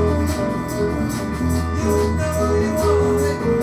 You know you want it.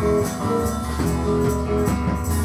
Thank you.